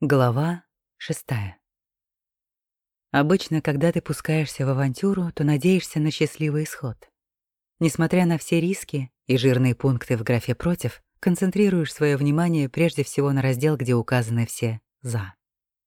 Глава шестая. Обычно, когда ты пускаешься в авантюру, то надеешься на счастливый исход. Несмотря на все риски и жирные пункты в графе «против», концентрируешь свое внимание прежде всего на раздел, где указаны все «за».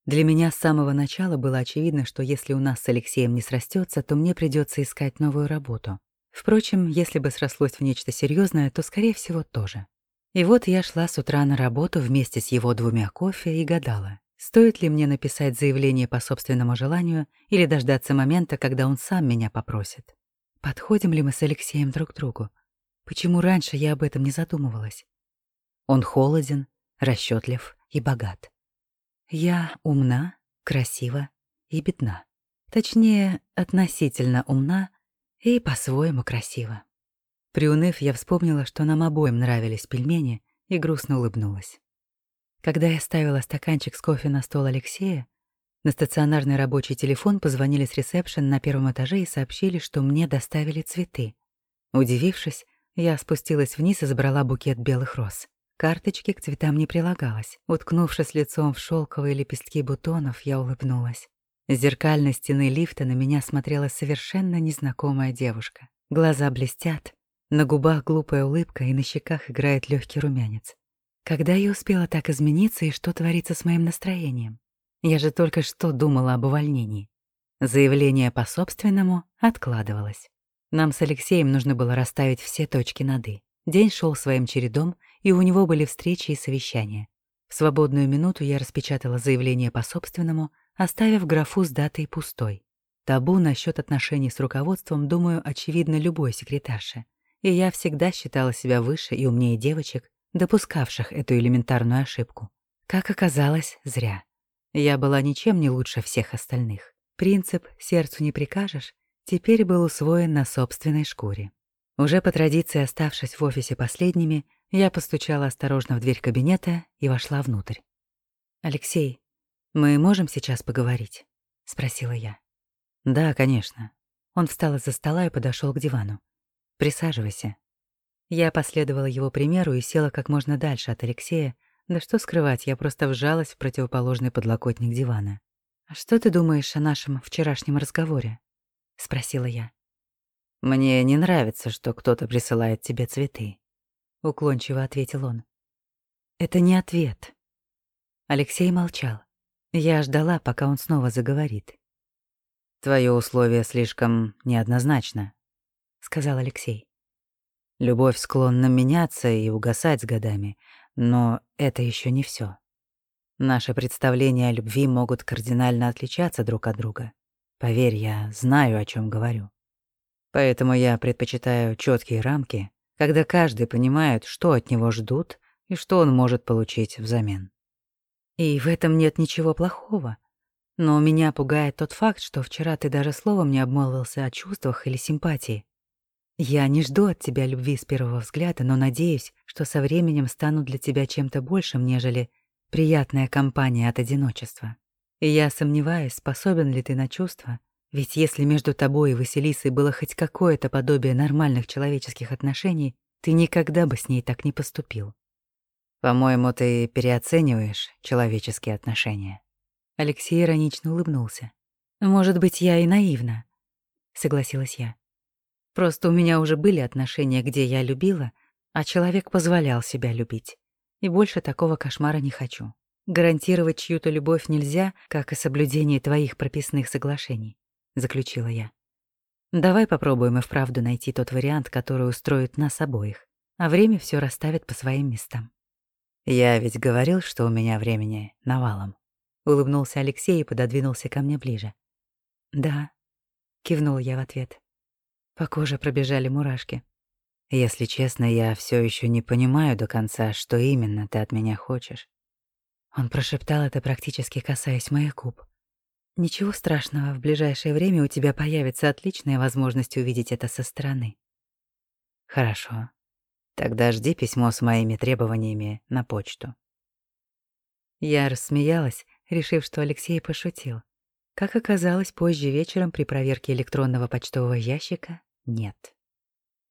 Для меня с самого начала было очевидно, что если у нас с Алексеем не срастется, то мне придется искать новую работу. Впрочем, если бы срослось в нечто серьезное, то, скорее всего, тоже. И вот я шла с утра на работу вместе с его двумя кофе и гадала, стоит ли мне написать заявление по собственному желанию или дождаться момента, когда он сам меня попросит. Подходим ли мы с Алексеем друг к другу? Почему раньше я об этом не задумывалась? Он холоден, расчетлив и богат. Я умна, красива и бедна. Точнее, относительно умна и по-своему красива. Приуныв, я вспомнила, что нам обоим нравились пельмени, и грустно улыбнулась. Когда я ставила стаканчик с кофе на стол Алексея, на стационарный рабочий телефон позвонили с ресепшн на первом этаже и сообщили, что мне доставили цветы. Удивившись, я спустилась вниз и забрала букет белых роз. Карточки к цветам не прилагалось. Уткнувшись лицом в шелковые лепестки бутонов, я улыбнулась. С зеркальной стены лифта на меня смотрела совершенно незнакомая девушка. Глаза блестят, на губах глупая улыбка и на щеках играет легкий румянец. Когда я успела так измениться и что творится с моим настроением? Я же только что думала об увольнении. Заявление по собственному откладывалось. Нам с Алексеем нужно было расставить все точки над «и». День шел своим чередом, и у него были встречи и совещания. В свободную минуту я распечатала заявление по собственному, оставив графу с датой пустой. Табу насчет отношений с руководством, думаю, очевидно любой секретарше и я всегда считала себя выше и умнее девочек, допускавших эту элементарную ошибку. Как оказалось, зря. Я была ничем не лучше всех остальных. Принцип «сердцу не прикажешь» теперь был усвоен на собственной шкуре. Уже по традиции оставшись в офисе последними, я постучала осторожно в дверь кабинета и вошла внутрь. «Алексей, мы можем сейчас поговорить?» — спросила я. «Да, конечно». Он встал из-за стола и подошел к дивану. Присаживайся». Я последовала его примеру и села как можно дальше от Алексея, да что скрывать, я просто вжалась в противоположный подлокотник дивана. «А что ты думаешь о нашем вчерашнем разговоре?» — спросила я. «Мне не нравится, что кто-то присылает тебе цветы», — уклончиво ответил он. «Это не ответ». Алексей молчал. Я ждала, пока он снова заговорит. «Твое условие слишком неоднозначно», — сказал Алексей. «Любовь склонна меняться и угасать с годами, но это еще не все. Наши представления о любви могут кардинально отличаться друг от друга. Поверь, я знаю, о чем говорю. Поэтому я предпочитаю четкие рамки, когда каждый понимает, что от него ждут и что он может получить взамен. И в этом нет ничего плохого. Но меня пугает тот факт, что вчера ты даже словом не обмолвился о чувствах или симпатии. Я не жду от тебя любви с первого взгляда, но надеюсь, что со временем стану для тебя чем-то большим, нежели приятная компания от одиночества. И я сомневаюсь, способен ли ты на чувства, ведь если между тобой и Василисой было хоть какое-то подобие нормальных человеческих отношений, ты никогда бы с ней так не поступил. По-моему, ты переоцениваешь человеческие отношения. Алексей иронично улыбнулся. Может быть, я и наивна, согласилась я. Просто у меня уже были отношения, где я любила, а человек позволял себя любить. И больше такого кошмара не хочу. Гарантировать чью-то любовь нельзя, как и соблюдение твоих прописных соглашений, заключила я. Давай попробуем и вправду найти тот вариант, который устроит нас обоих, а время все расставит по своим местам. Я ведь говорил, что у меня времени навалом. Улыбнулся Алексей и пододвинулся ко мне ближе. Да, кивнула я в ответ. По коже пробежали мурашки. Если честно, я все еще не понимаю до конца, что именно ты от меня хочешь. Он прошептал это, практически касаясь моих губ. Ничего страшного, в ближайшее время у тебя появится отличная возможность увидеть это со стороны. Хорошо. Тогда жди письмо с моими требованиями на почту. Я рассмеялась, решив, что Алексей пошутил. Как оказалось, позже вечером при проверке электронного почтового ящика нет.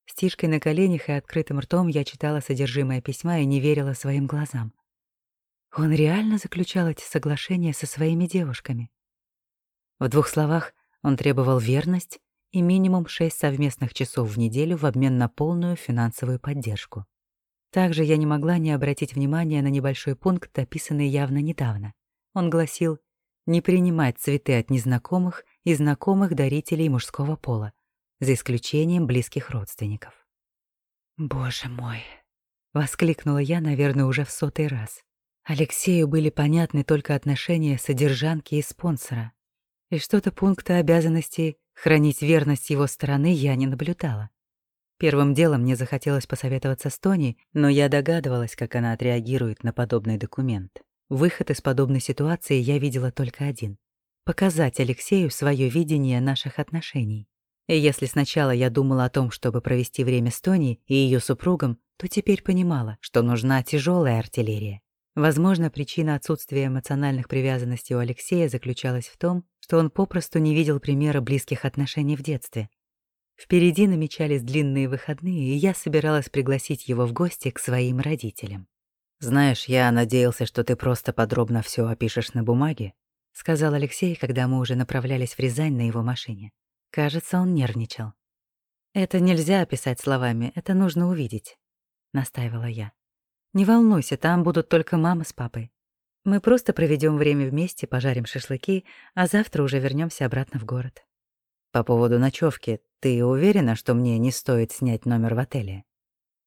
С тишкой на коленях и открытым ртом я читала содержимое письма и не верила своим глазам. Он реально заключал эти соглашения со своими девушками. В двух словах, он требовал верность и минимум шесть совместных часов в неделю в обмен на полную финансовую поддержку. Также я не могла не обратить внимания на небольшой пункт, описанный явно недавно. Он гласил «не принимать цветы от незнакомых и знакомых дарителей мужского пола, за исключением близких родственников». «Боже мой!» — воскликнула я, наверное, уже в сотый раз. Алексею были понятны только отношения содержанки и спонсора. И что-то пункта обязанностей хранить верность его стороны я не наблюдала. Первым делом мне захотелось посоветоваться с Тони, но я догадывалась, как она отреагирует на подобный документ. Выход из подобной ситуации я видела только один — показать Алексею свое видение наших отношений. И если сначала я думала о том, чтобы провести время с Тони и ее супругом, то теперь понимала, что нужна тяжелая артиллерия. Возможно, причина отсутствия эмоциональных привязанностей у Алексея заключалась в том, что он попросту не видел примера близких отношений в детстве. Впереди намечались длинные выходные, и я собиралась пригласить его в гости к своим родителям. «Знаешь, я надеялся, что ты просто подробно все опишешь на бумаге», — сказал Алексей, когда мы уже направлялись в Рязань на его машине. Кажется, он нервничал. «Это нельзя описать словами, это нужно увидеть», — настаивала я. «Не волнуйся, там будут только мама с папой. Мы просто проведем время вместе, пожарим шашлыки, а завтра уже вернемся обратно в город». «По поводу ночевки, ты уверена, что мне не стоит снять номер в отеле?»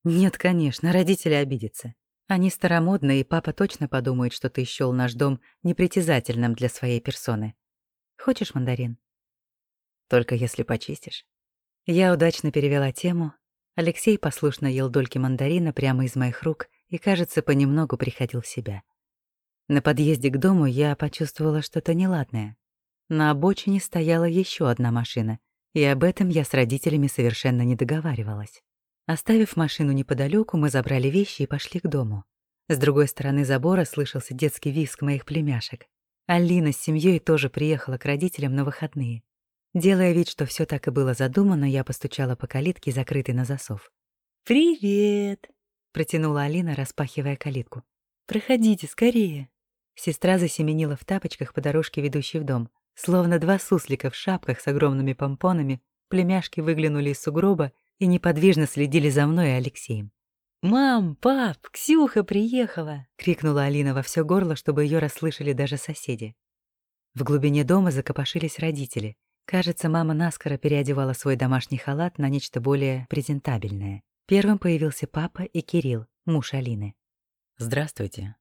«Нет, конечно, родители обидятся. Они старомодные, и папа точно подумает, что ты счёл наш дом непритязательным для своей персоны. Хочешь мандарин?» Только если почистишь. Я удачно перевела тему. Алексей послушно ел дольки мандарина прямо из моих рук и, кажется, понемногу приходил в себя. На подъезде к дому я почувствовала что-то неладное. На обочине стояла еще одна машина, и об этом я с родителями совершенно не договаривалась. Оставив машину неподалеку, мы забрали вещи и пошли к дому. С другой стороны забора слышался детский визг моих племяшек. Алина с семьей тоже приехала к родителям на выходные. Делая вид, что все так и было задумано, я постучала по калитке, закрытой на засов. «Привет!» — протянула Алина, распахивая калитку. «Проходите скорее!» Сестра засеменила в тапочках по дорожке, ведущей в дом. Словно два суслика в шапках с огромными помпонами, племяшки выглянули из сугроба и неподвижно следили за мной и Алексеем. «Мам, пап, Ксюха приехала!» — крикнула Алина во все горло, чтобы ее расслышали даже соседи. В глубине дома закопошились родители. Кажется, мама наскоро переодевала свой домашний халат на нечто более презентабельное. Первым появился папа и Кирилл, муж Алины. «Здравствуйте».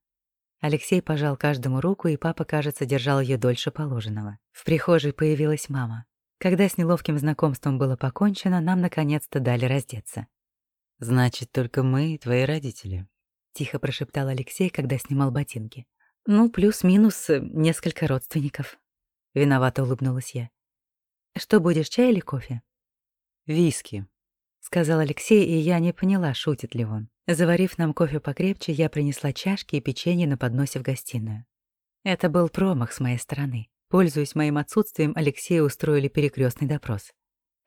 Алексей пожал каждому руку, и папа, кажется, держал ее дольше положенного. В прихожей появилась мама. Когда с неловким знакомством было покончено, нам наконец-то дали раздеться. «Значит, только мы и твои родители», — тихо прошептал Алексей, когда снимал ботинки. «Ну, плюс-минус э, несколько родственников». Виновато улыбнулась я. Что будешь, чай или кофе? Виски, сказал Алексей, и я не поняла, шутит ли он. Заварив нам кофе покрепче, я принесла чашки и печенье на подносе в гостиную. Это был промах с моей стороны. Пользуясь моим отсутствием, Алексею устроили перекрестный допрос.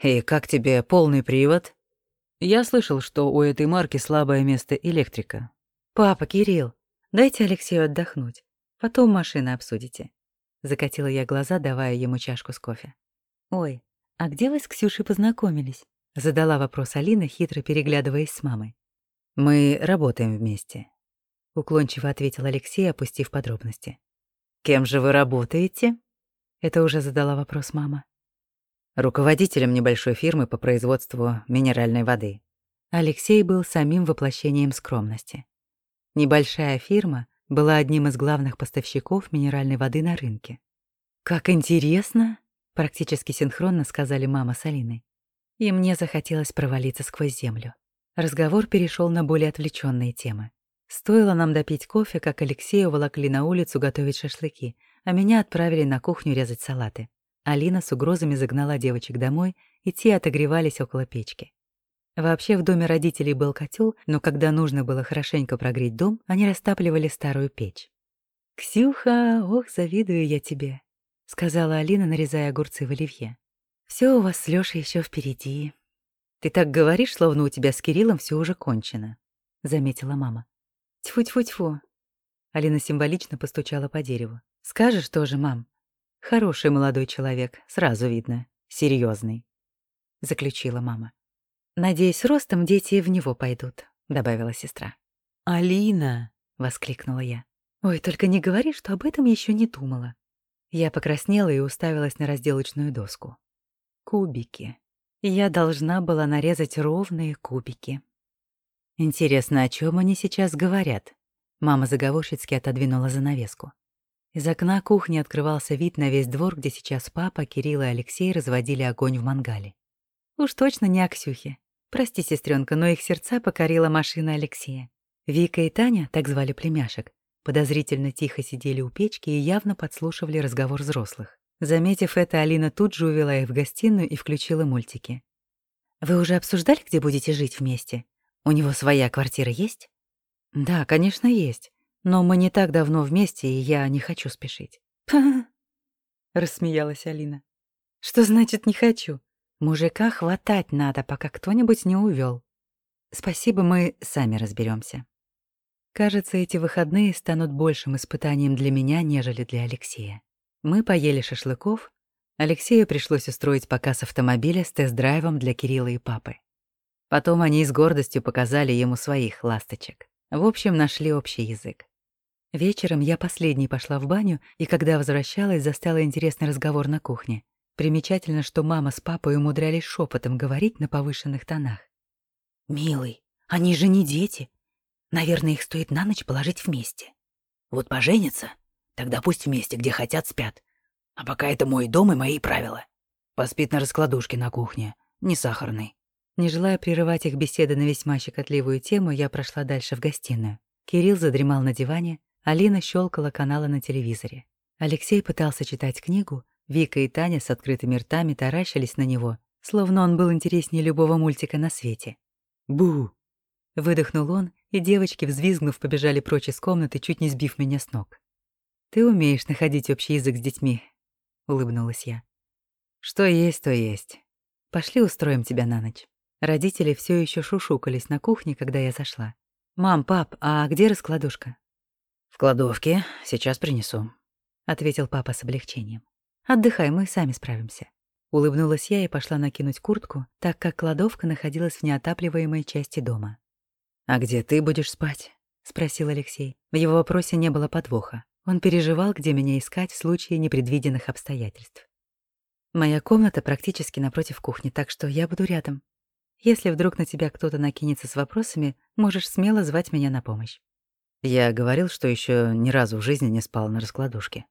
«И как тебе полный привод?» «Я слышал, что у этой марки слабое место электрика». «Папа, Кирилл, дайте Алексею отдохнуть. Потом машины обсудите». Закатила я глаза, давая ему чашку с кофе. «Ой, а где вы с Ксюшей познакомились?» — задала вопрос Алина, хитро переглядываясь с мамой. «Мы работаем вместе», — уклончиво ответил Алексей, опустив подробности. «Кем же вы работаете?» — это уже задала вопрос мама. «Руководителем небольшой фирмы по производству минеральной воды». Алексей был самим воплощением скромности. Небольшая фирма была одним из главных поставщиков минеральной воды на рынке. «Как интересно!» Практически синхронно сказали мама с Алиной. И мне захотелось провалиться сквозь землю. Разговор перешел на более отвлеченные темы. Стоило нам допить кофе, как Алексея волокли на улицу готовить шашлыки, а меня отправили на кухню резать салаты. Алина с угрозами загнала девочек домой, и те отогревались около печки. Вообще в доме родителей был котел, но когда нужно было хорошенько прогреть дом, они растапливали старую печь. «Ксюха, ох, завидую я тебе. — сказала Алина, нарезая огурцы в оливье. Все у вас с Лёшей еще впереди. Ты так говоришь, словно у тебя с Кириллом все уже кончено», — заметила мама. «Тьфу-тьфу-тьфу». Алина символично постучала по дереву. «Скажешь тоже, мам? Хороший молодой человек, сразу видно. серьезный, заключила мама. «Надеюсь, ростом дети в него пойдут», — добавила сестра. «Алина!» — воскликнула я. «Ой, только не говори, что об этом еще не думала». Я покраснела и уставилась на разделочную доску. Кубики. Я должна была нарезать ровные кубики. Интересно, о чем они сейчас говорят? Мама заговорщицки отодвинула занавеску. Из окна кухни открывался вид на весь двор, где сейчас папа, Кирилл и Алексей разводили огонь в мангале. Уж точно не Аксюхи. Прости, сестренка, но их сердца покорила машина Алексея. Вика и Таня, так звали племяшек, подозрительно тихо сидели у печки и явно подслушивали разговор взрослых. Заметив это, Алина тут же увела их в гостиную и включила мультики. «Вы уже обсуждали, где будете жить вместе? У него своя квартира есть?» «Да, конечно, есть. Но мы не так давно вместе, и я не хочу спешить». рассмеялась Алина. «Что значит «не хочу»? Мужика хватать надо, пока кто-нибудь не увел. Спасибо, мы сами разберемся. Кажется, эти выходные станут большим испытанием для меня, нежели для Алексея. Мы поели шашлыков. Алексею пришлось устроить показ автомобиля с тест-драйвом для Кирилла и папы. Потом они с гордостью показали ему своих ласточек. В общем, нашли общий язык. Вечером я последней пошла в баню, и когда возвращалась, застала интересный разговор на кухне. Примечательно, что мама с папой умудрялись шепотом говорить на повышенных тонах. «Милый, они же не дети. Наверное, их стоит на ночь положить вместе. Вот поженятся, тогда пусть вместе, где хотят, спят. А пока это мой дом и мои правила. Поспит на раскладушке на кухне, не сахарный». Не желая прерывать их беседы на весьма щекотливую тему, я прошла дальше в гостиную. Кирилл задремал на диване, Алина щелкала каналы на телевизоре. Алексей пытался читать книгу, Вика и Таня с открытыми ртами таращились на него, словно он был интереснее любого мультика на свете. «Бу!» — выдохнул он, и девочки, взвизгнув, побежали прочь из комнаты, чуть не сбив меня с ног. «Ты умеешь находить общий язык с детьми», — улыбнулась я. «Что есть, то есть. Пошли устроим тебя на ночь». Родители все еще шушукались на кухне, когда я зашла. «Мам, пап, а где раскладушка?» «В кладовке. Сейчас принесу», — ответил папа с облегчением. Отдыхай, мы сами справимся». Улыбнулась я и пошла накинуть куртку, так как кладовка находилась в неотапливаемой части дома. «А где ты будешь спать?» — спросил Алексей. В его вопросе не было подвоха. Он переживал, где меня искать в случае непредвиденных обстоятельств. «Моя комната практически напротив кухни, так что я буду рядом. Если вдруг на тебя кто-то накинется с вопросами, можешь смело звать меня на помощь». Я говорил, что еще ни разу в жизни не спал на раскладушке.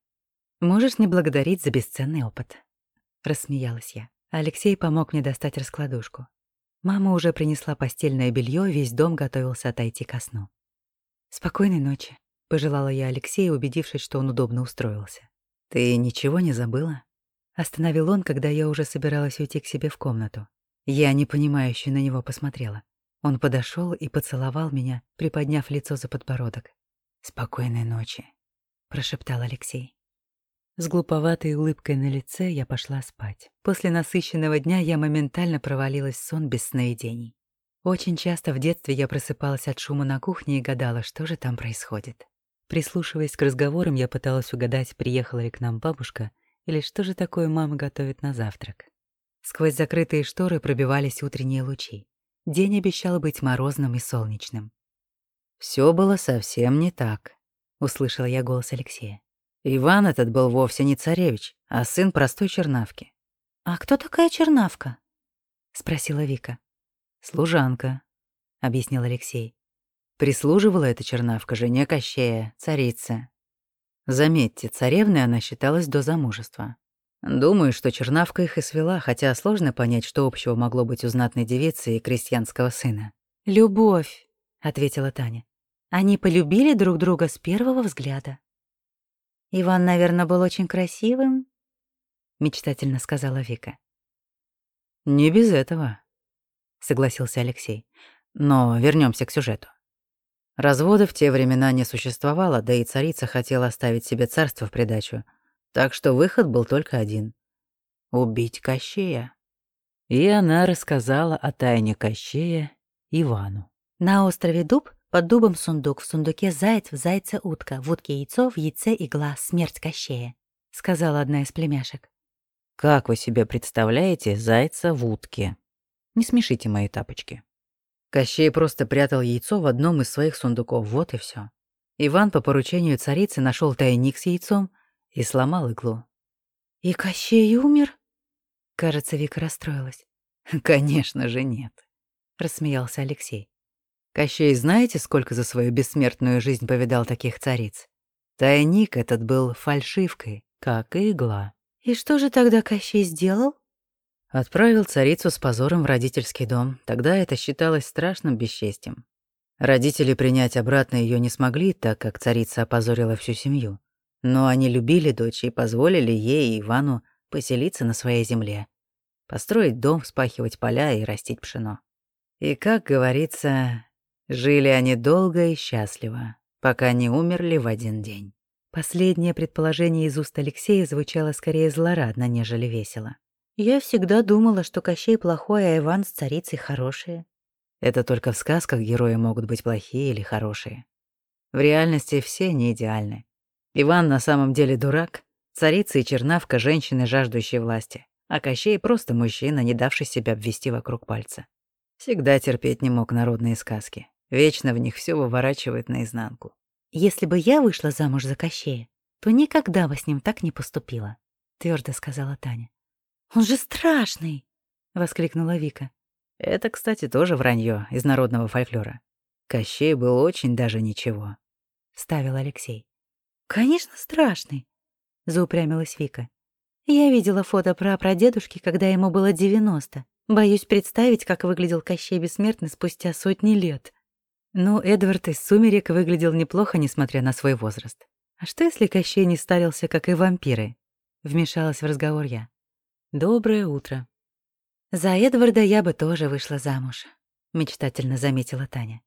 «Можешь не благодарить за бесценный опыт», — рассмеялась я. Алексей помог мне достать раскладушку. Мама уже принесла постельное белье, весь дом готовился отойти ко сну. «Спокойной ночи», — пожелала я Алексею, убедившись, что он удобно устроился. «Ты ничего не забыла?» Остановил он, когда я уже собиралась уйти к себе в комнату. Я непонимающе на него посмотрела. Он подошел и поцеловал меня, приподняв лицо за подбородок. «Спокойной ночи», — прошептал Алексей. С глуповатой улыбкой на лице я пошла спать. После насыщенного дня я моментально провалилась в сон без сновидений. Очень часто в детстве я просыпалась от шума на кухне и гадала, что же там происходит. Прислушиваясь к разговорам, я пыталась угадать, приехала ли к нам бабушка или что же такое мама готовит на завтрак. Сквозь закрытые шторы пробивались утренние лучи. День обещал быть морозным и солнечным. Все было совсем не так», — услышала я голос Алексея. Иван этот был вовсе не царевич, а сын простой чернавки. «А кто такая чернавка?» — спросила Вика. «Служанка», — объяснил Алексей. Прислуживала эта чернавка жене Кощея, царица. Заметьте, царевной она считалась до замужества. Думаю, что чернавка их и свела, хотя сложно понять, что общего могло быть у знатной девицы и крестьянского сына. «Любовь», — ответила Таня. «Они полюбили друг друга с первого взгляда». Иван, наверное, был очень красивым, мечтательно сказала Вика. Не без этого, согласился Алексей. Но вернемся к сюжету. Развода в те времена не существовало, да и царица хотела оставить себе царство в придачу, так что выход был только один — убить Кощея. И она рассказала о тайне Кощея Ивану. На острове Дуб Под дубом сундук, в сундуке заяц, в зайце утка, в утке яйцо, в яйце игла, смерть Кощея», — сказала одна из племяшек. «Как вы себе представляете зайца в утке? Не смешите мои тапочки». Кощей просто прятал яйцо в одном из своих сундуков, вот и все. Иван по поручению царицы нашел тайник с яйцом и сломал иглу. «И Кощей умер?» Кажется, Вика расстроилась. «Конечно же нет», — рассмеялся Алексей. «Кощей знаете, сколько за свою бессмертную жизнь повидал таких цариц? Тайник этот был фальшивкой, как и игла». «И что же тогда Кощей сделал?» Отправил царицу с позором в родительский дом. Тогда это считалось страшным бесчестием. Родители принять обратно ее не смогли, так как царица опозорила всю семью. Но они любили дочь и позволили ей и Ивану поселиться на своей земле, построить дом, вспахивать поля и растить пшено. И, как говорится, жили они долго и счастливо, пока не умерли в один день. Последнее предположение из уст Алексея звучало скорее злорадно, нежели весело. «Я всегда думала, что Кощей плохой, а Иван с царицей хорошие». Это только в сказках герои могут быть плохие или хорошие. В реальности все не идеальны. Иван на самом деле дурак, царица и чернавка — женщины, жаждущие власти, а Кощей — просто мужчина, не давший себя обвести вокруг пальца. Всегда терпеть не мог народные сказки. Вечно в них все выворачивает наизнанку. «Если бы я вышла замуж за Кощея, то никогда бы с ним так не поступила», — твердо сказала Таня. «Он же страшный!» — воскликнула Вика. Это, кстати, тоже вранье из народного фольклора. Кощей был очень даже ничего. Ставил Алексей. «Конечно, страшный», — заупрямилась Вика. «Я видела фото про прадедушки, когда ему было 90. Боюсь представить, как выглядел Кощей Бессмертный спустя сотни лет». Ну, Эдвард из «Сумерек» выглядел неплохо, несмотря на свой возраст. А что, если Кощей не старился, как и вампиры? Вмешалась в разговор я. «Доброе утро». «За Эдварда я бы тоже вышла замуж», — мечтательно заметила Таня.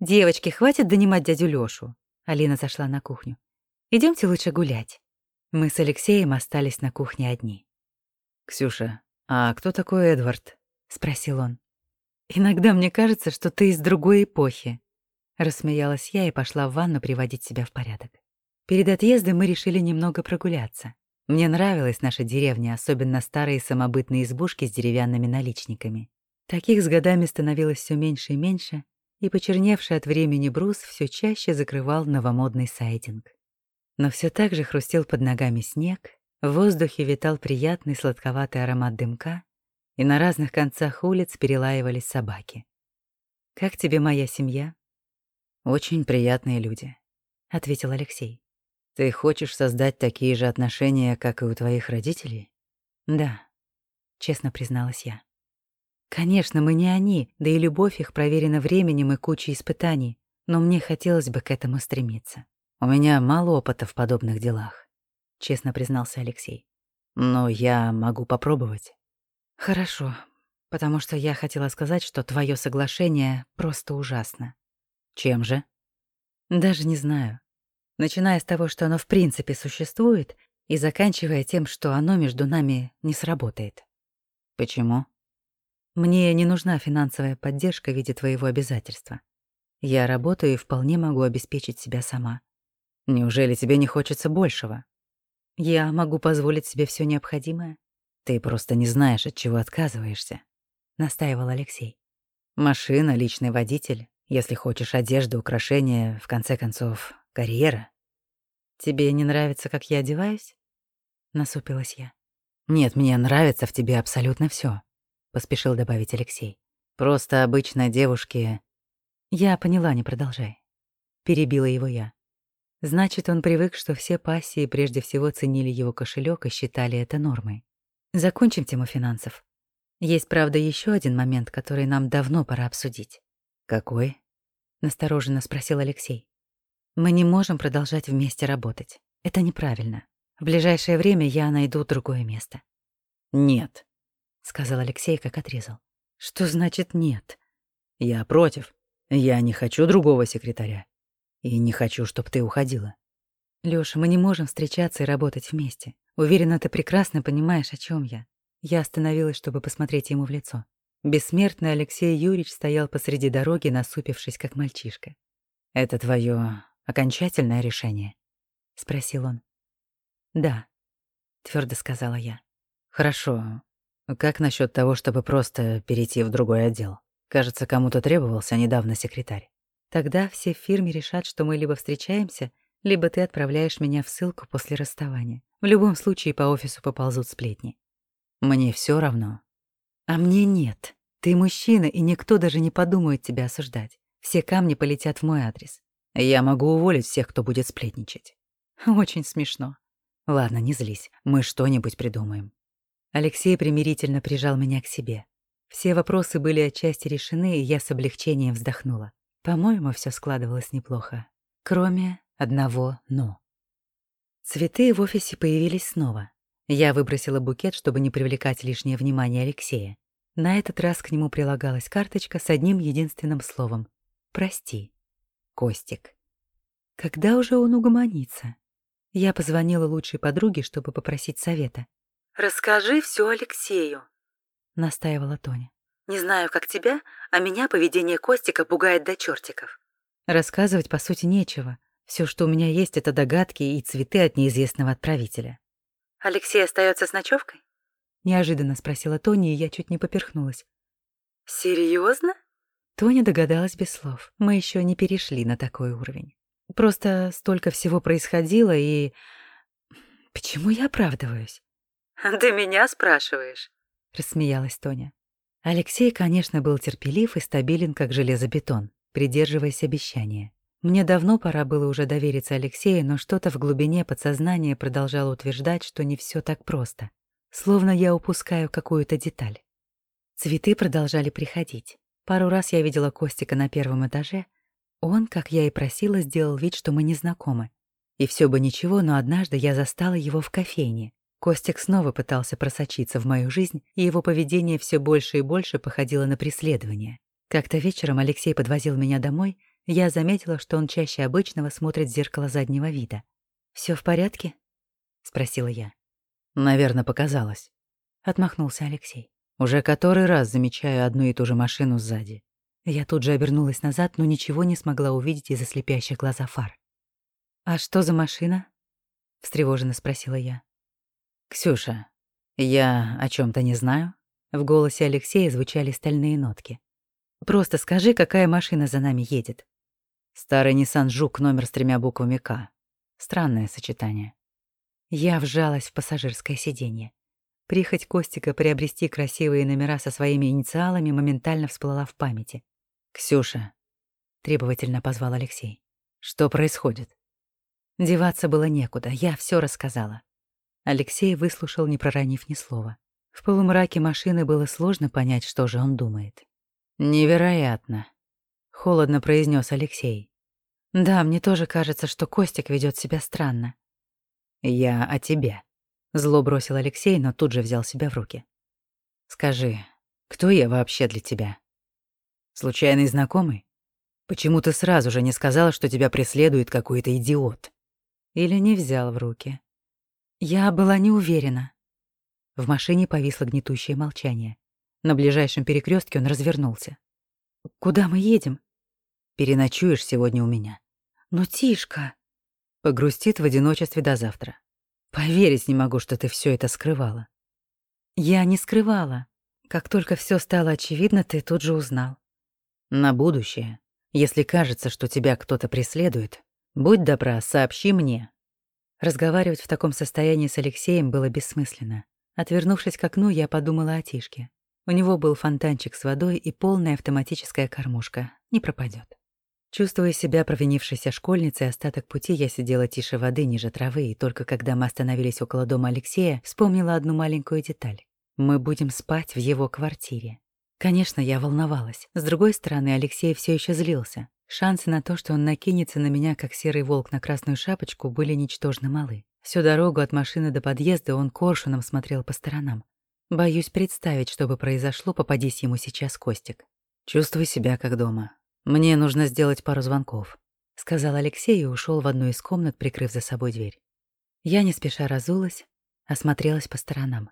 «Девочки, хватит донимать дядю Лёшу». Алина зашла на кухню. Идемте лучше гулять». Мы с Алексеем остались на кухне одни. «Ксюша, а кто такой Эдвард?» — спросил он. «Иногда мне кажется, что ты из другой эпохи». Рассмеялась я и пошла в ванну приводить себя в порядок. Перед отъездом мы решили немного прогуляться. Мне нравилась наша деревня, особенно старые самобытные избушки с деревянными наличниками. Таких с годами становилось все меньше и меньше, и почерневший от времени брус все чаще закрывал новомодный сайдинг. Но все так же хрустел под ногами снег, в воздухе витал приятный сладковатый аромат дымка, и на разных концах улиц перелаивались собаки. «Как тебе моя семья?» «Очень приятные люди», — ответил Алексей. Ты хочешь создать такие же отношения, как и у твоих родителей? Да, честно призналась я. Конечно, мы не они, да и любовь их проверена временем и кучей испытаний, но мне хотелось бы к этому стремиться. У меня мало опыта в подобных делах, честно признался Алексей. Но я могу попробовать. Хорошо, потому что я хотела сказать, что твое соглашение просто ужасно. Чем же? Даже не знаю начиная с того, что оно в принципе существует, и заканчивая тем, что оно между нами не сработает. Почему? Мне не нужна финансовая поддержка в виде твоего обязательства. Я работаю и вполне могу обеспечить себя сама. Неужели тебе не хочется большего? Я могу позволить себе все необходимое. Ты просто не знаешь, от чего отказываешься, настаивал Алексей. Машина, личный водитель, если хочешь одежду, украшения, в конце концов, карьера. «Тебе не нравится, как я одеваюсь?» — насупилась я. «Нет, мне нравится в тебе абсолютно все, поспешил добавить Алексей. «Просто обычно девушки...» «Я поняла, не продолжай». Перебила его я. Значит, он привык, что все пассии прежде всего ценили его кошелек и считали это нормой. Закончим тему финансов. Есть, правда, еще один момент, который нам давно пора обсудить. «Какой?» — настороженно спросил Алексей. Мы не можем продолжать вместе работать. Это неправильно. В ближайшее время я найду другое место. Нет, сказал Алексей, как отрезал. Что значит нет? Я против. Я не хочу другого секретаря. И не хочу, чтобы ты уходила. Лёша, мы не можем встречаться и работать вместе. Уверена, ты прекрасно понимаешь, о чем я. Я остановилась, чтобы посмотреть ему в лицо. Бессмертный Алексей Юрьевич стоял посреди дороги, насупившись, как мальчишка. «Это твое окончательное решение?» — спросил он. «Да», — твердо сказала я. «Хорошо. Как насчет того, чтобы просто перейти в другой отдел? Кажется, кому-то требовался недавно секретарь». Тогда все в фирме решат, что мы либо встречаемся, либо ты отправляешь меня в ссылку после расставания. В любом случае по офису поползут сплетни. Мне все равно. А мне нет. Ты мужчина, и никто даже не подумает тебя осуждать. Все камни полетят в мой адрес. Я могу уволить всех, кто будет сплетничать. Очень смешно. Ладно, не злись. Мы что-нибудь придумаем. Алексей примирительно прижал меня к себе. Все вопросы были отчасти решены, и я с облегчением вздохнула. По-моему, все складывалось неплохо. Кроме одного «но». Цветы в офисе появились снова. Я выбросила букет, чтобы не привлекать лишнее внимание Алексея. На этот раз к нему прилагалась карточка с одним единственным словом «Прости». Костик. Когда уже он угомонится? Я позвонила лучшей подруге, чтобы попросить совета. «Расскажи все Алексею», — настаивала Тоня. «Не знаю, как тебя, а меня поведение Костика пугает до чертиков». Рассказывать, по сути, нечего. Все, что у меня есть, это догадки и цветы от неизвестного отправителя. «Алексей остается с ночевкой? Неожиданно спросила Тоня, и я чуть не поперхнулась. Серьезно? Тоня догадалась без слов. Мы еще не перешли на такой уровень. Просто столько всего происходило, и... Почему я оправдываюсь? «Ты меня спрашиваешь?» — рассмеялась Тоня. Алексей, конечно, был терпелив и стабилен, как железобетон, придерживаясь обещания. Мне давно пора было уже довериться Алексею, но что-то в глубине подсознания продолжало утверждать, что не все так просто. Словно я упускаю какую-то деталь. Цветы продолжали приходить. Пару раз я видела Костика на первом этаже. Он, как я и просила, сделал вид, что мы не знакомы. И все бы ничего, но однажды я застала его в кофейне. Костик снова пытался просочиться в мою жизнь, и его поведение все больше и больше походило на преследование. Как-то вечером Алексей подвозил меня домой — я заметила, что он чаще обычного смотрит в зеркало заднего вида. Все в порядке?» — спросила я. «Наверное, показалось», — отмахнулся Алексей. «Уже который раз замечаю одну и ту же машину сзади». Я тут же обернулась назад, но ничего не смогла увидеть из-за слепящих глаза фар. «А что за машина?» — встревоженно спросила я. «Ксюша, я о чем то не знаю?» В голосе Алексея звучали стальные нотки. «Просто скажи, какая машина за нами едет». Старый Nissan Жук номер с тремя буквами «К». Странное сочетание. Я вжалась в пассажирское сиденье. Прихоть Костика приобрести красивые номера со своими инициалами моментально всплыла в памяти. «Ксюша», — требовательно позвал Алексей, — «что происходит?» Деваться было некуда, я все рассказала. Алексей выслушал, не проронив ни слова. В полумраке машины было сложно понять, что же он думает. «Невероятно», — холодно произнес Алексей. «Да, мне тоже кажется, что Костик ведет себя странно». «Я о тебе», — зло бросил Алексей, но тут же взял себя в руки. «Скажи, кто я вообще для тебя? Случайный знакомый? Почему ты сразу же не сказала, что тебя преследует какой-то идиот?» Или не взял в руки. Я была не уверена. В машине повисло гнетущее молчание. На ближайшем перекрестке он развернулся. «Куда мы едем?» Переночуешь сегодня у меня. Но Тишка... Погрустит в одиночестве до завтра. Поверить не могу, что ты все это скрывала. Я не скрывала. Как только все стало очевидно, ты тут же узнал. На будущее, если кажется, что тебя кто-то преследует, будь добра, сообщи мне. Разговаривать в таком состоянии с Алексеем было бессмысленно. Отвернувшись к окну, я подумала о Тишке. У него был фонтанчик с водой и полная автоматическая кормушка. Не пропадет. Чувствуя себя провинившейся школьницей, остаток пути я сидела тише воды, ниже травы, и только когда мы остановились около дома Алексея, вспомнила одну маленькую деталь. Мы будем спать в его квартире. Конечно, я волновалась. С другой стороны, Алексей все еще злился. Шансы на то, что он накинется на меня, как серый волк на красную шапочку, были ничтожно малы. Всю дорогу от машины до подъезда он коршуном смотрел по сторонам. Боюсь представить, что бы произошло, попадись ему сейчас Костик. «Чувствуй себя как дома», «Мне нужно сделать пару звонков», — сказал Алексей и ушел в одну из комнат, прикрыв за собой дверь. Я не спеша разулась, осмотрелась по сторонам.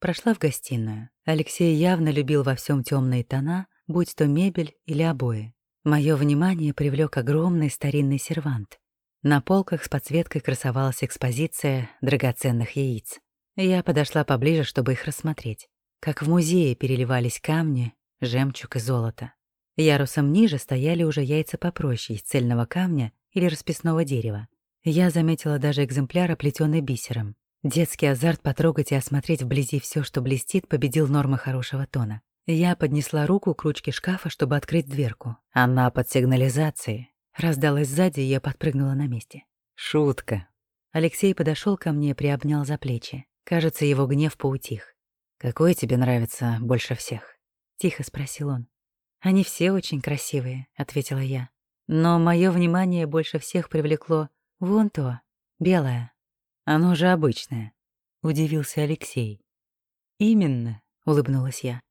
Прошла в гостиную. Алексей явно любил во всем темные тона, будь то мебель или обои. Мое внимание привлек огромный старинный сервант. На полках с подсветкой красовалась экспозиция драгоценных яиц. Я подошла поближе, чтобы их рассмотреть. Как в музее переливались камни, жемчуг и золото. Ярусом ниже стояли уже яйца попроще из цельного камня или расписного дерева. Я заметила даже экземпляр, оплетенный бисером. Детский азарт потрогать и осмотреть вблизи все, что блестит, победил нормы хорошего тона. Я поднесла руку к ручке шкафа, чтобы открыть дверку. Она под сигнализацией. Раздалась сзади, и я подпрыгнула на месте. Шутка. Алексей подошел ко мне, приобнял за плечи. Кажется, его гнев поутих. «Какой тебе нравится больше всех?» — тихо спросил он. «Они все очень красивые», — ответила я. «Но мое внимание больше всех привлекло вон то, белое. Оно же обычное», — удивился Алексей. «Именно», — улыбнулась я.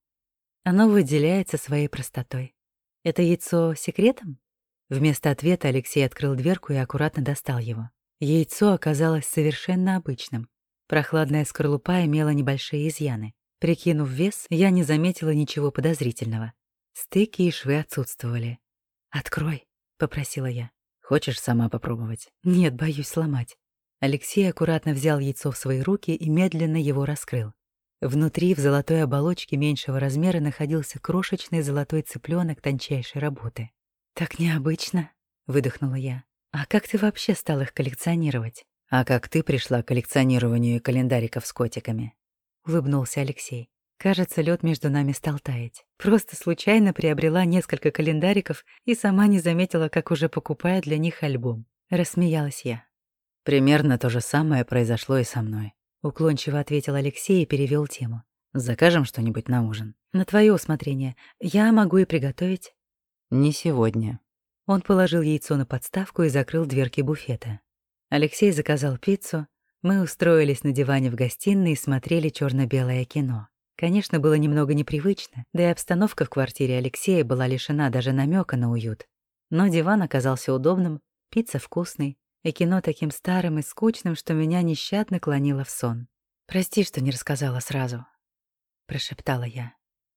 «Оно выделяется своей простотой. Это яйцо секретом?» Вместо ответа Алексей открыл дверку и аккуратно достал его. Яйцо оказалось совершенно обычным. Прохладная скорлупа имела небольшие изъяны. Прикинув вес, я не заметила ничего подозрительного. Стыки и швы отсутствовали. «Открой», — попросила я. «Хочешь сама попробовать?» «Нет, боюсь сломать». Алексей аккуратно взял яйцо в свои руки и медленно его раскрыл. Внутри, в золотой оболочке меньшего размера, находился крошечный золотой цыпленок тончайшей работы. «Так необычно», — выдохнула я. «А как ты вообще стал их коллекционировать?» «А как ты пришла к коллекционированию календариков с котиками?» — улыбнулся Алексей. «Кажется, лед между нами стал таять. Просто случайно приобрела несколько календариков и сама не заметила, как уже покупаю для них альбом». Рассмеялась я. «Примерно то же самое произошло и со мной», — уклончиво ответил Алексей и перевел тему. «Закажем что-нибудь на ужин?» «На твое усмотрение. Я могу и приготовить». «Не сегодня». Он положил яйцо на подставку и закрыл дверки буфета. Алексей заказал пиццу, мы устроились на диване в гостиной и смотрели черно белое кино. Конечно, было немного непривычно, да и обстановка в квартире Алексея была лишена даже намека на уют. Но диван оказался удобным, пицца вкусной, и кино таким старым и скучным, что меня нещадно клонило в сон. «Прости, что не рассказала сразу», — прошептала я.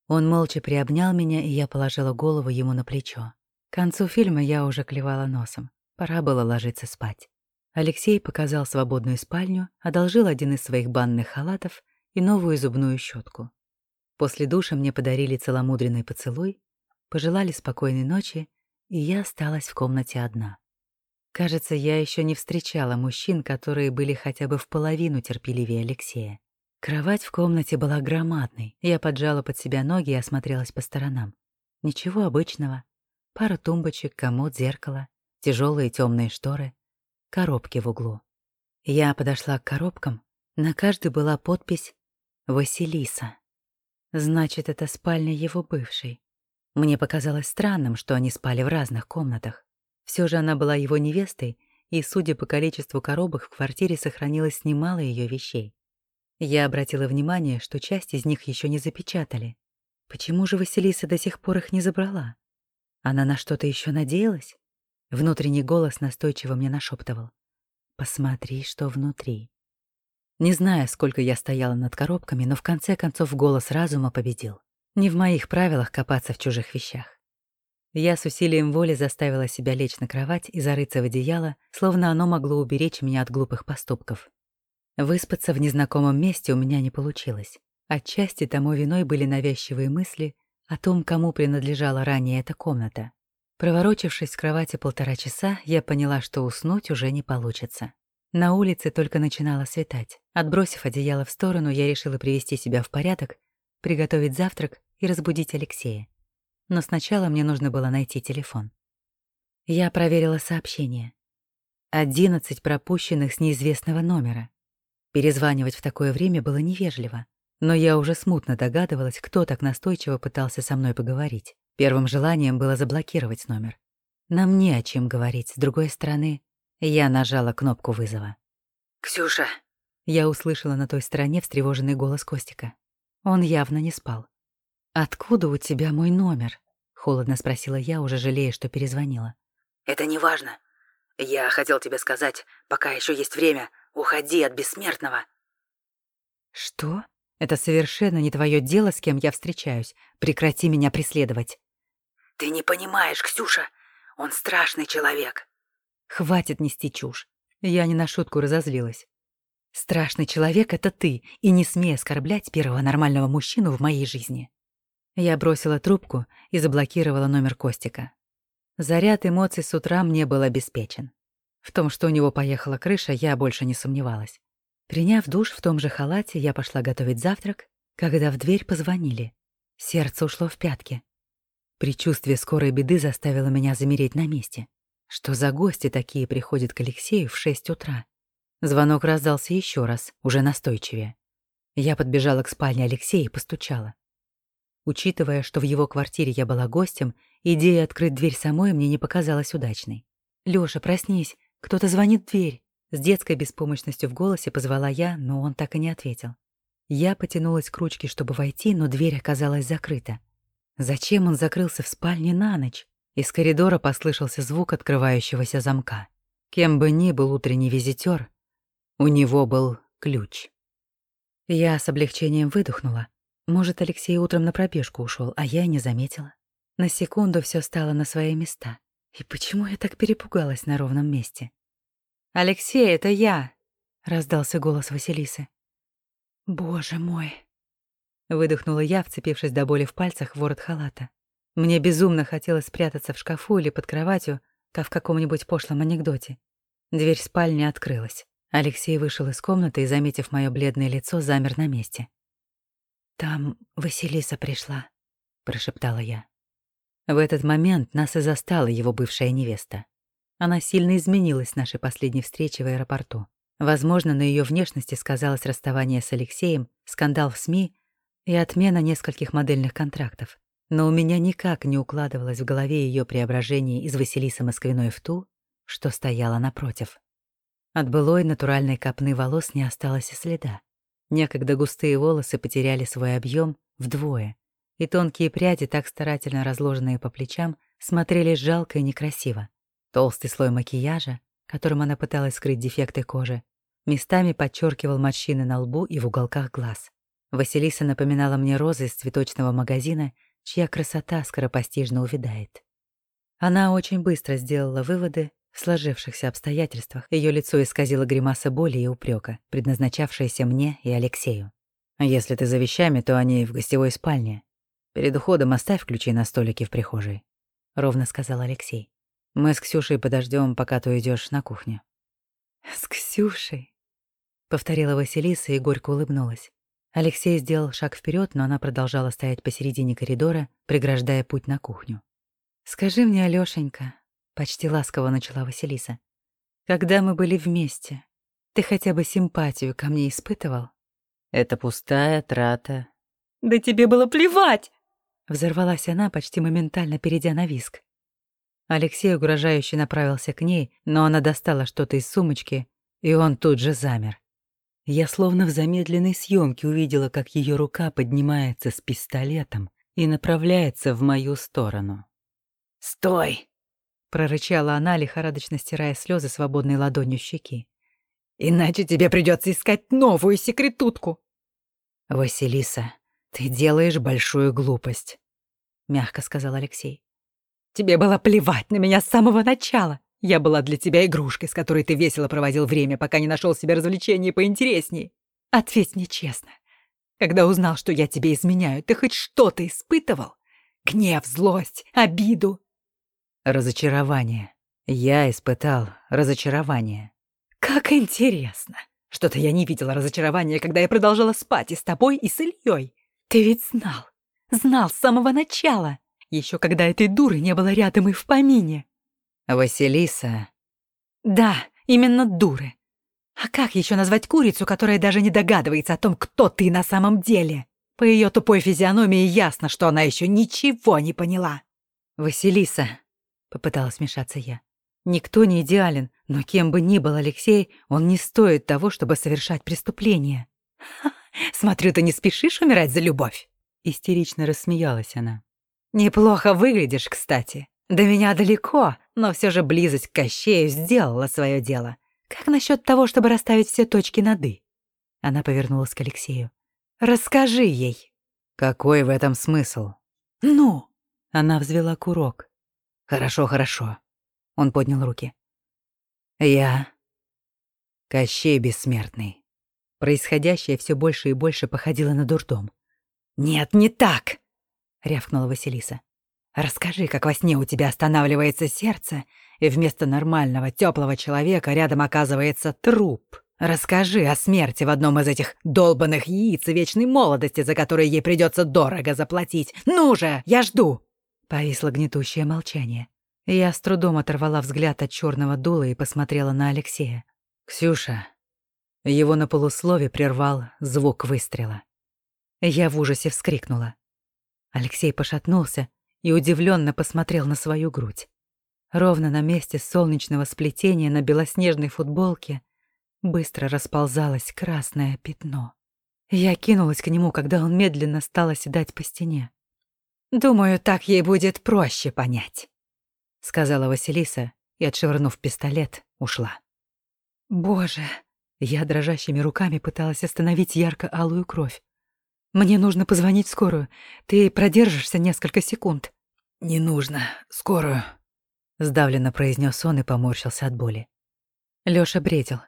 Он молча приобнял меня, и я положила голову ему на плечо. К концу фильма я уже клевала носом. Пора было ложиться спать. Алексей показал свободную спальню, одолжил один из своих банных халатов и новую зубную щетку. После душа мне подарили целомудренный поцелуй, пожелали спокойной ночи, и я осталась в комнате одна. Кажется, я еще не встречала мужчин, которые были хотя бы в половину терпеливее Алексея. Кровать в комнате была громадной. Я поджала под себя ноги и осмотрелась по сторонам. Ничего обычного. Пара тумбочек, комод, зеркало, тяжелые темные шторы коробки в углу. Я подошла к коробкам, на каждой была подпись «Василиса». Значит, это спальня его бывшей. Мне показалось странным, что они спали в разных комнатах. Все же она была его невестой, и, судя по количеству коробок, в квартире сохранилось немало ее вещей. Я обратила внимание, что часть из них еще не запечатали. Почему же Василиса до сих пор их не забрала? Она на что-то еще надеялась? Внутренний голос настойчиво мне нашептывал. «Посмотри, что внутри». Не знаю, сколько я стояла над коробками, но в конце концов голос разума победил. Не в моих правилах копаться в чужих вещах. Я с усилием воли заставила себя лечь на кровать и зарыться в одеяло, словно оно могло уберечь меня от глупых поступков. Выспаться в незнакомом месте у меня не получилось. Отчасти тому виной были навязчивые мысли о том, кому принадлежала ранее эта комната. Проворочившись в кровати полтора часа, я поняла, что уснуть уже не получится. На улице только начинало светать. Отбросив одеяло в сторону, я решила привести себя в порядок, приготовить завтрак и разбудить Алексея. Но сначала мне нужно было найти телефон. Я проверила сообщение. Одиннадцать пропущенных с неизвестного номера. Перезванивать в такое время было невежливо, но я уже смутно догадывалась, кто так настойчиво пытался со мной поговорить. Первым желанием было заблокировать номер. Нам не о чем говорить. С другой стороны, я нажала кнопку вызова. «Ксюша!» Я услышала на той стороне встревоженный голос Костика. Он явно не спал. «Откуда у тебя мой номер?» — холодно спросила я, уже жалея, что перезвонила. «Это не важно. Я хотел тебе сказать, пока еще есть время, уходи от бессмертного». «Что? Это совершенно не твое дело, с кем я встречаюсь. Прекрати меня преследовать». «Ты не понимаешь, Ксюша, он страшный человек». «Хватит нести чушь». Я не на шутку разозлилась. «Страшный человек — это ты, и не смей оскорблять первого нормального мужчину в моей жизни». Я бросила трубку и заблокировала номер Костика. Заряд эмоций с утра мне был обеспечен. В том, что у него поехала крыша, я больше не сомневалась. Приняв душ в том же халате, я пошла готовить завтрак, когда в дверь позвонили. Сердце ушло в пятки. Предчувствие скорой беды заставило меня замереть на месте. Что за гости такие приходят к Алексею в шесть утра? Звонок раздался еще раз, уже настойчивее. Я подбежала к спальне Алексея и постучала. Учитывая, что в его квартире я была гостем, идея открыть дверь самой мне не показалась удачной. «Лёша, проснись, кто-то звонит в дверь». С детской беспомощностью в голосе позвала я, но он так и не ответил. Я потянулась к ручке, чтобы войти, но дверь оказалась закрыта. Зачем он закрылся в спальне на ночь? Из коридора послышался звук открывающегося замка. Кем бы ни был утренний визитер, у него был ключ. Я с облегчением выдохнула. Может, Алексей утром на пробежку ушел, а я и не заметила. На секунду все стало на свои места. И почему я так перепугалась на ровном месте? «Алексей, это я!» — раздался голос Василисы. «Боже мой!» — выдохнула я, вцепившись до боли в пальцах в ворот халата. Мне безумно хотелось спрятаться в шкафу или под кроватью, как в каком-нибудь пошлом анекдоте. Дверь спальни открылась. Алексей вышел из комнаты и, заметив мое бледное лицо, замер на месте. «Там Василиса пришла», — прошептала я. В этот момент нас и застала его бывшая невеста. Она сильно изменилась с нашей последней встречи в аэропорту. Возможно, на ее внешности сказалось расставание с Алексеем, скандал в СМИ и отмена нескольких модельных контрактов. Но у меня никак не укладывалось в голове ее преображение из Василисы Москвиной в ту, что стояла напротив. От былой натуральной копны волос не осталось и следа. Некогда густые волосы потеряли свой объем вдвое, и тонкие пряди, так старательно разложенные по плечам, смотрелись жалко и некрасиво. Толстый слой макияжа, которым она пыталась скрыть дефекты кожи, местами подчеркивал морщины на лбу и в уголках глаз. Василиса напоминала мне розы из цветочного магазина, чья красота скоропостижно увядает. Она очень быстро сделала выводы в сложившихся обстоятельствах ее лицо исказило гримаса боли и упрека, предназначавшаяся мне и Алексею. «Если ты за вещами, то они в гостевой спальне. Перед уходом оставь ключи на столике в прихожей», — ровно сказал Алексей. «Мы с Ксюшей подождем, пока ты уйдешь на кухню». «С Ксюшей?» — повторила Василиса и горько улыбнулась. Алексей сделал шаг вперед, но она продолжала стоять посередине коридора, преграждая путь на кухню. «Скажи мне, Алёшенька, Почти ласково начала Василиса. Когда мы были вместе, ты хотя бы симпатию ко мне испытывал? Это пустая трата. Да тебе было плевать! Взорвалась она, почти моментально перейдя на виск. Алексей угрожающе направился к ней, но она достала что-то из сумочки, и он тут же замер. Я словно в замедленной съемке увидела, как ее рука поднимается с пистолетом и направляется в мою сторону. «Стой!» — прорычала она, лихорадочно стирая слезы свободной ладонью щеки. «Иначе тебе придется искать новую секретутку!» «Василиса, ты делаешь большую глупость», — мягко сказал Алексей. «Тебе было плевать на меня с самого начала. Я была для тебя игрушкой, с которой ты весело проводил время, пока не нашел себе развлечений поинтересней. Ответь мне честно. Когда узнал, что я тебе изменяю, ты хоть что-то испытывал? Гнев, злость, обиду?» Разочарование. Я испытал разочарование. Как интересно. Что-то я не видела разочарования, когда я продолжала спать и с тобой, и с Ильей. Ты ведь знал. Знал с самого начала. Еще когда этой дуры не было рядом и в помине. Василиса. Да, именно дуры. А как еще назвать курицу, которая даже не догадывается о том, кто ты на самом деле? По ее тупой физиономии ясно, что она еще ничего не поняла. Василиса, — попыталась вмешаться я. «Никто не идеален, но кем бы ни был Алексей, он не стоит того, чтобы совершать преступление». «Смотрю, ты не спешишь умирать за любовь?» Истерично рассмеялась она. «Неплохо выглядишь, кстати. До меня далеко, но все же близость к Кощею сделала свое дело. Как насчет того, чтобы расставить все точки над «и»?» Она повернулась к Алексею. «Расскажи ей». «Какой в этом смысл?» «Ну, Она взвела курок. «Хорошо, хорошо». Он поднял руки. «Я Кощей Бессмертный». Происходящее все больше и больше походило на дурдом. «Нет, не так!» — рявкнула Василиса. «Расскажи, как во сне у тебя останавливается сердце, и вместо нормального, теплого человека рядом оказывается труп. Расскажи о смерти в одном из этих долбанных яиц вечной молодости, за которые ей придется дорого заплатить. Ну же, я жду!» Повисло гнетущее молчание. Я с трудом оторвала взгляд от черного дула и посмотрела на Алексея. «Ксюша». Его на полуслове прервал звук выстрела. Я в ужасе вскрикнула. Алексей пошатнулся и удивленно посмотрел на свою грудь. Ровно на месте солнечного сплетения на белоснежной футболке быстро расползалось красное пятно. Я кинулась к нему, когда он медленно стал оседать по стене. «Думаю, так ей будет проще понять», — сказала Василиса и, отшвырнув пистолет, ушла. «Боже!» Я дрожащими руками пыталась остановить ярко-алую кровь. «Мне нужно позвонить в скорую. Ты продержишься несколько секунд». «Не нужно. Скорую», — сдавленно произнес он и поморщился от боли. Лёша бредил.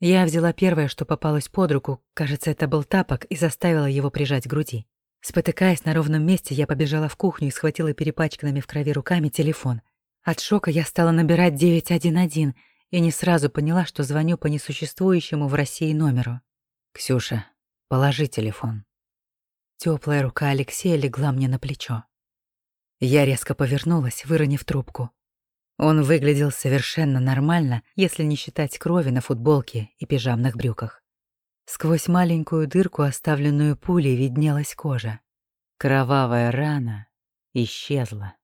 Я взяла первое, что попалось под руку, кажется, это был тапок, и заставила его прижать к груди. Спотыкаясь на ровном месте, я побежала в кухню и схватила перепачканными в крови руками телефон. От шока я стала набирать 911 и не сразу поняла, что звоню по несуществующему в России номеру. «Ксюша, положи телефон». Теплая рука Алексея легла мне на плечо. Я резко повернулась, выронив трубку. Он выглядел совершенно нормально, если не считать крови на футболке и пижамных брюках. Сквозь маленькую дырку, оставленную пулей, виднелась кожа. Кровавая рана исчезла.